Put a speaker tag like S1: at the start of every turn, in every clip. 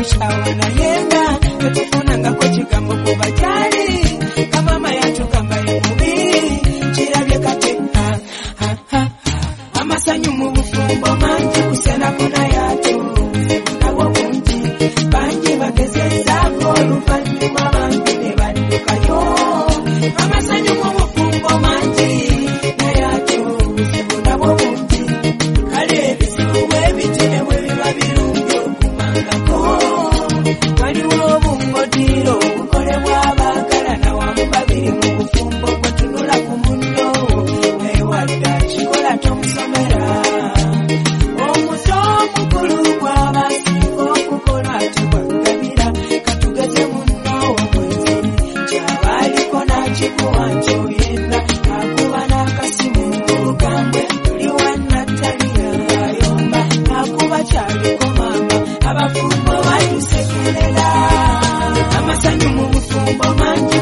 S1: ushauri na yenda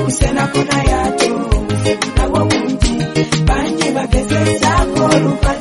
S1: kusena kuna yato nawo kunji banje bagezezako lupala